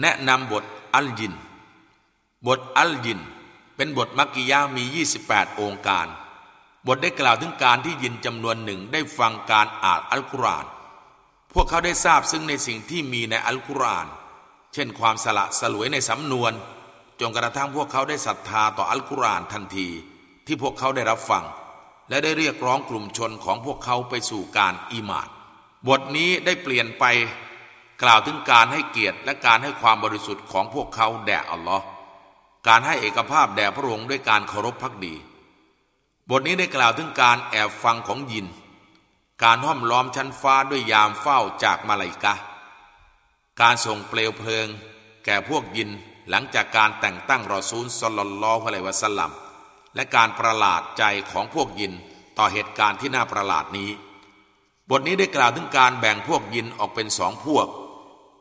แนะนำบทอัลยิน บทอัลยิน เป็นบทมักกิยามี 28 องค์การ บทได้กล่าวถึงการที่ยินจำนวนหนึ่งได้ฟังการอ่านอัลกุรอาน พวกเขาได้ทราบซึ่งในสิ่งที่มีในอัลกุรอาน เช่นความสละสลวยในสำนวน จนกระทั่งพวกเขาได้ศรัทธาต่ออัลกุรอานทันที ที่พวกเขาได้รับฟัง และได้เรียกร้องกลุ่มชนของพวกเขาไปสู่การอีมาน บทนี้ได้เปลี่ยนไป กล่าวถึงการให้เกียรติและการให้ความบริสุทธิ์ของพวกเขาแด่อัลลอฮ์การให้เอกภาพแด่พระองค์ด้วยการเคารพพักดี บทนี้ได้กล่าวถึงการแอบฟังของยิน การห้อมล้อมชั้นฟ้าด้วยยามเฝ้าจากมาลายกะ การส่งเปลวเพลิง แก่พวกยินหลังจากการแต่งตั้งรอซูลสลลลอฮุอะลัยวะสัลลัมและการประหลาดใจของพวกยินต่อเหตุการณ์ที่น่าประหลาดนี้ บทนี้ได้กล่าวถึงการแบ่งพวกยินออกเป็นสองพวก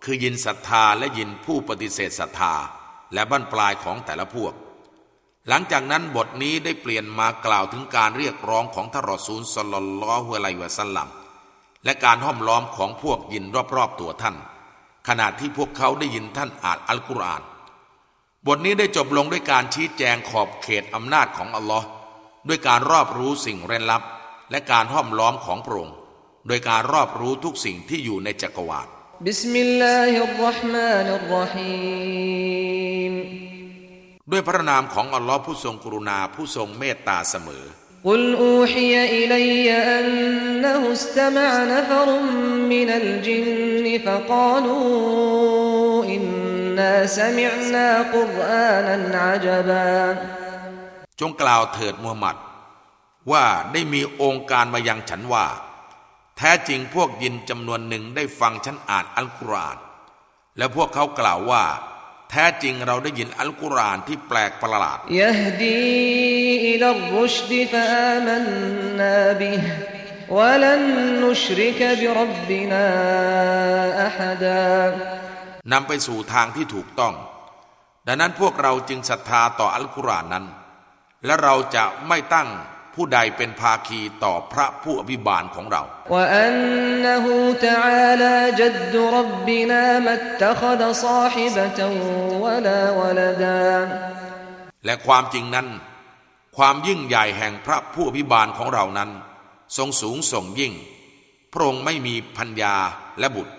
คือยินศรัทธาและยินผู้ปฏิเสธศรัทธาและบั้นปลายของแต่ละพวก หลังจากนั้นบทนี้ได้เปลี่ยนมากล่าวถึงการเรียกร้องของทารอซูลสลลลอฮุอะลัยวะสัลลัมและการห้อมล้อมของพวกยินรอบๆตัวท่าน ขณะที่พวกเขาได้ยินท่านอ่านอัลกุรอาน บทนี้ได้จบลงด้วยการชี้แจงขอบเขตอำนาจของอัลลอฮ์ด้วยการรอบรู้สิ่งเร้นลับ และการห้อมล้อมของพระองค์โดยการรอบรู้ทุกสิ่งที่อยู่ในจักรวาล بسم الله الرحمن الرحيم ด้วยพระนามของอัลลอฮ์ผู้ทรงกรุณาผู้ทรงเมตตาเสมอ قل أوحي إلي أنه استمع نفر من الجن فقالوا إنا سمعنا قرآنا عجبا จงกล่าวเถิดมูฮัมหมัด ว่าได้มีองค์การมายังฉันว่า แท้จริงพวกยินจำนวนหนึ่งได้ฟังฉันอ่านอัลกุรอานและพวกเขากล่าวว่า แท้จริงเราได้ยินอัลกุรอานที่แปลกประหลาดนำไปสู่ทางที่ถูกต้อง ดังนั้นพวกเราจึงศรัทธาต่ออัลกุรอานนั้น และเราจะไม่ตั้ง ผู้ใดเป็นภาคีต่อพระผู้อภิบาลของเรา และความจริงนั้น ความยิ่งใหญ่แห่งพระผู้อภิบาลของเรานั้น ทรงสูงส่งยิ่ง พระองค์ไม่มีพัญญาและบุตร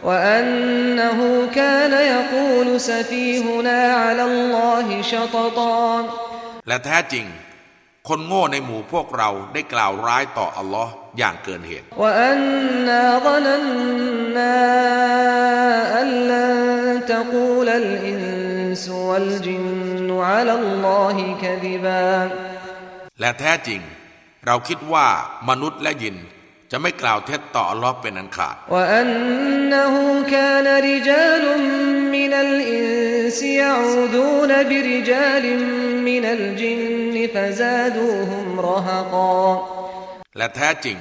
และแท้จริง คนโง่ในหมู่พวกเราได้กล่าวร้ายต่ออัลลอฮ์อย่างเกินเหตุ وأنا ظننا أن لن تقول الإنس والجن على الله كذبا และแท้จริง เราคิดว่ามนุษย์และยินจะไม่กล่าวเท็จต่ออัลลอฮ์เป็นอันขาด وأنه كان رجال من الإنس يعوذون برجال من الجن فزادوهم رهقا และแท้จริง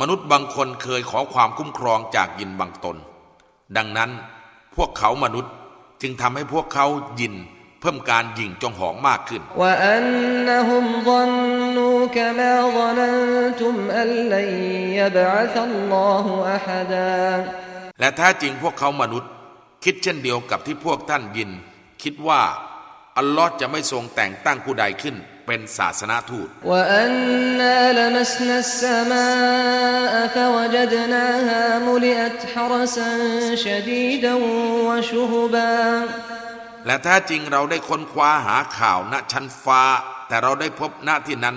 มนุษย์บางคนเคยขอความคุ้มครองจากยินบางตน ดังนั้นพวกเขามนุษย์จึงทำให้พวกเขายินเพิ่มการยิงจองหองมากขึ้น وأنهم ظنوا كما ظننتم أن لن يبعث الله أحدا และแท้จริงพวกเขามนุษย์ คิดเช่นเดียวกับที่พวกท่านยิน คิดว่า อัลลอฮ์จะไม่ทรงแต่งตั้งผู้ใดขึ้น เป็นศาสนาทูต وأنا لمسنا السماء فوجدناها ملئت حرسا شديدا وشهبا และแท้จริงเราได้ค้นคว้าหาข่าวณชั้นฟ้า แต่เราได้พบณที่นั้น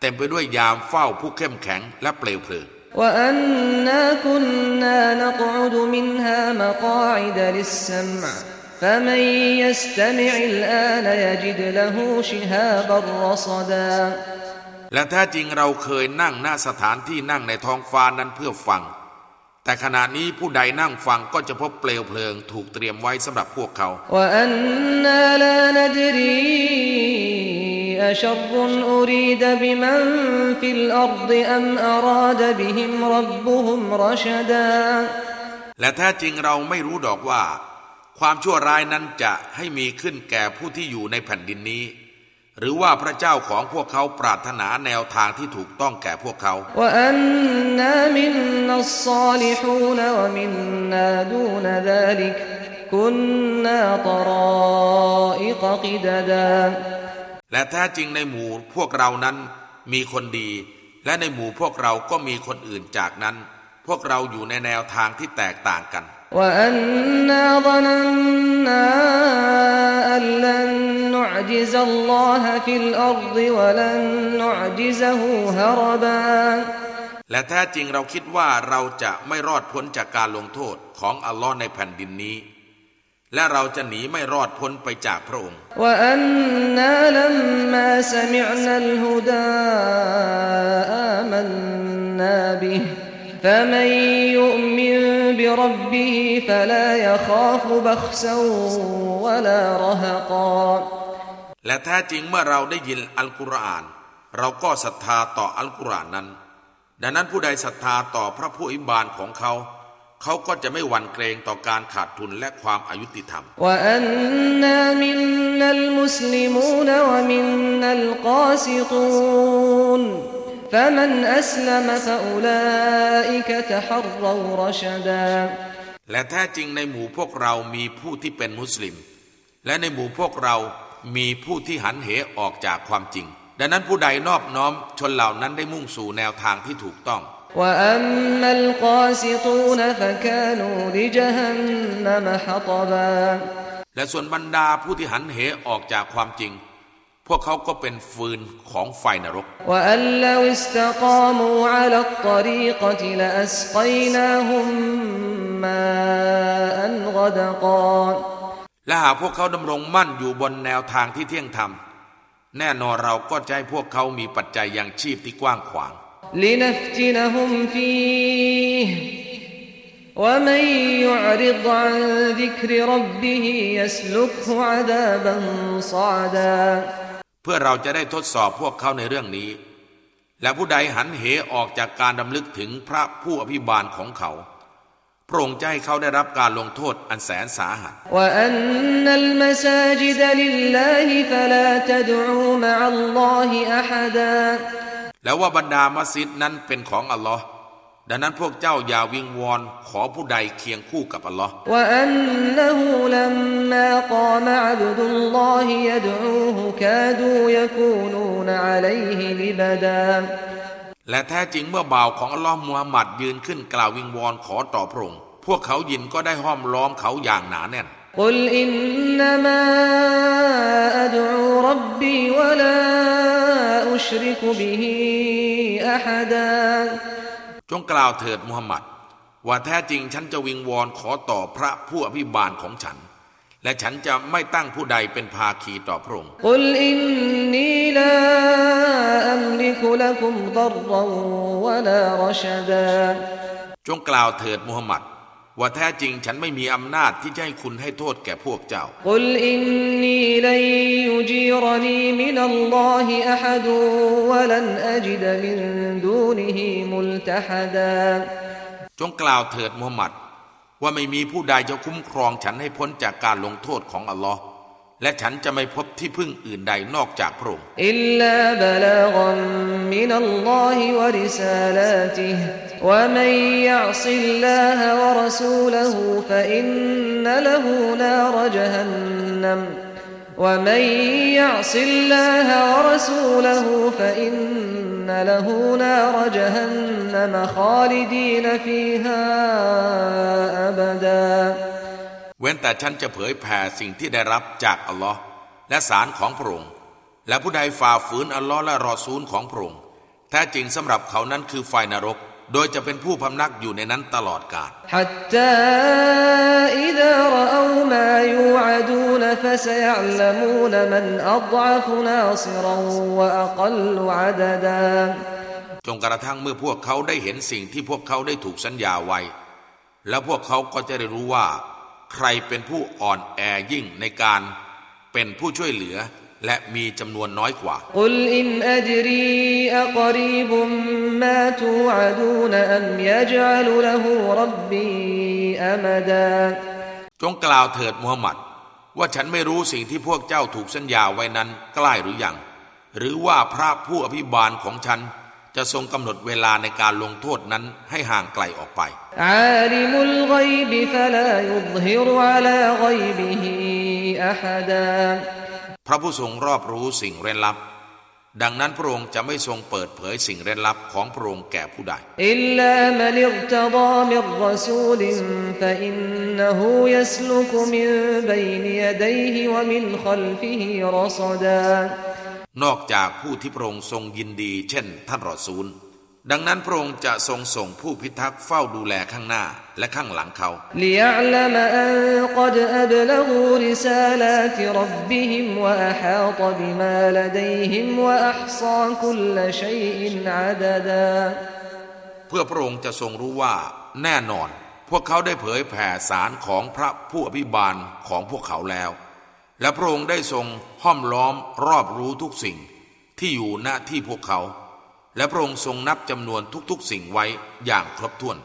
เต็มไปด้วยยามเฝ้าผู้เข้มแข็งและเปลวเพลิง وأنا كنا نقعد منها مقاعد للسمع فمن يستمع الآن يجد له شهابا رصدا และแท้จริงเราเคยนั่งหน้าสถานที่นั่งในท้องฟ้านั้นเพื่อฟัง แต่ขณะนี้ผู้ใดนั่งฟังก็จะพบเปลวเพลิงถูกเตรียมไว้สำหรับพวกเขา وأنا لا ندري أشر أريد بمن في الأرض أم أراد بهم ربهم رشدا และแท้จริงเราไม่รู้ดอกว่า ความชั่วร้ายนั้นจะให้มีขึ้นแก่ผู้ที่อยู่ในแผ่นดินนี้ หรือว่าพระเจ้าของพวกเขาปรารถนาแนวทางที่ถูกต้องแก่พวกเขา และแท้จริงในหมู่พวกเรานั้นมีคนดี และในหมู่พวกเราก็มีคนอื่นจากนั้น พวกเราอยู่ในแนวทางที่แตกต่างกัน وأنا ظننا أن لن نعجز الله في الأرض ولن نعجزه هربا และแท้จริงเราคิดว่าเราจะไม่รอดพ้นจากการลงโทษของอัลลอฮ์ในแผ่นดินนี้ และเราจะหนีไม่รอดพ้นไปจากพระองค์ وأنا لما سمعنا الهدى آمنا به فمن يؤمن بربه فلا يخاف بخسا ولا رهقا และแท้จริงเมื่อเราได้ยินอัลกุรอาน เราก็ศรัทธาต่ออัลกุรอานนั้น ดังนั้นผู้ใดศรัทธาต่อพระผู้อิบานของเขา เขาก็จะไม่หวั่นเกรงต่อการขาดทุนและความอายุติธรรม وأنا منا المسلمون ومنا القاسطون فمن أسلم فأولئك تحروا رشدا และแท้จริงในหมู่พวกเรามีผู้ที่เป็นมุสลิม และในหมู่พวกเรามีผู้ที่หันเหออกจากความจริง ดังนั้นผู้ใดนอบน้อมชนเหล่านั้นได้มุ่งสู่แนวทางที่ถูกต้อง وأما القاسطون فكانوا لجهنم حطبا และส่วนบรรดาผู้ที่หันเหออกจากความจริง พวกเขาก็เป็นฟืนของไฟนรก และหากพวกเขาดำรงมั่นอยู่บนแนวทางที่เที่ยงธรรม แน่นอนเราก็จะให้พวกเขามีปัจจัยอย่างชีพที่กว้างขวางแพื่อเราจะได้ทดสอบพวกเขาในเรื่องนี้ และผู้ใดหันเหออกจากการดำลึกถึงพระผู้อภิบาลของเขา พระองค์จะให้เขาได้รับการลงโทษอันแสนสาหัสและวว่าบรรดามัสยิดนั้นเป็นของอัลลอฮ์ ดังนั้นพวกเจ้าอย่าวิงวอนขอผู้ใดเคียงคู่กับอัลลอฮ์และแท้จริงเมื่อบ่าวของอัลลอฮ์มูฮัมหมัดยืนขึ้นกล่าววิงวอนขอต่อพระองค์พวกเขายินก็ได้ห้อมล้อมเขาอย่างหนาแน่นกล่าวเถิด จงกล่าวเถิดมูฮัมหมัด ว่าแท้จริงฉันจะวิงวอนขอต่อพระผู้อภิบาลของฉัน และฉันจะไม่ตั้งผู้ใดเป็นภาคีต่อพระองค์จงกล่าวเถิดมูฮัมหมัดว่าแท้จริงฉันไม่มีอำนาจที่จะให้คุณให้โทษแก่พวกเจ้าจงกล่าวเถิดมูฮัมมัดว่าแท้จริงฉันไม่มีอำนาจที่จะให้คุณให้โทษแก่พวกเจ้า دونه ملتحدا จงกล่าวเถิดมูฮัมหมัด ว่าไม่มีผู้ใดจะคุ้มครองฉันให้พ้นจากการลงโทษของอัลลอฮ์และฉันจะไม่พบที่พึ่งอื่นใดนอกจากพระองค์ إلا بلاغا من الله ورسالاته ومن يعص الله ورسوله فإن له نار جهنم ومن يعص الله ورسوله فإن له نار جهنم خالدين فيها أبدا เว้นแต่ฉันจะเผยแผ่สิ่งที่ได้รับจากอัลลอฮ์และสารของพระองค์และผู้ใดฝ่าฝืนอัลลอฮ์และรอซูลของพระองค์แท้จริงสำหรับเขานั้นคือไฟนรก โดยจะเป็นผู้พำนักอยู่ในนั้นตลอดกาล حتى إذا رأوا ما يوعدون فسيعلمون من أضعف ناصرا وأقل عددا จงกระทั่งเมื่อพวกเขาได้เห็นสิ่งที่พวกเขาได้ถูกสัญญาไว้ แล้วพวกเขาก็จะได้รู้ว่า ใครเป็นผู้อ่อนแอยิ่งในการเป็นผู้ช่วยเหลือ และมีจำนวนน้อยกว่า قل إن أدري أقريب ما توعدون أم يجعل له ربي أمدا จงกล่าวเถิดมูฮัมหมัด ว่าฉันไม่รู้สิ่งที่พวกเจ้าถูกสัญญาไว้นั้นใกล้หรืออยัง หรือว่าพระผู้อภิบาลของฉันจะทรงกำหนดเวลาในการลงโทษนั้นให้ห่างไกลออกไปพระผู้ทรงรอบรู้สิ่งเร้นลับ ดังนั้นพระองค์จะไม่ทรงเปิดเผยสิ่งเร้นลับของพระองค์แก่ผู้ใดอิลามันิรตฎาระอินนะฮูยินดัยฮิวะมินรอซดานอกจากผู้ที่พระองค์ทรงยินดี เช่น ท่านรอซูล ดังนั้นพระองค์จะทรงส่งผู้พิทักษ์เฝ้าดูแลข้างหน้าและข้างหลังเขา เพื่อพระองค์จะทรงรู้ว่า แน่นอน พวกเขาได้เผยแผ่สารของพระผู้อภิบาลของพวกเขาแล้ว และพระองค์ได้ทรงห้อมล้อมรอบรู้ทุกสิ่งที่อยู่ณที่พวกเขา และพระองค์ทรงนับจำนวนทุกๆสิ่งไว้อย่างครบถ้วน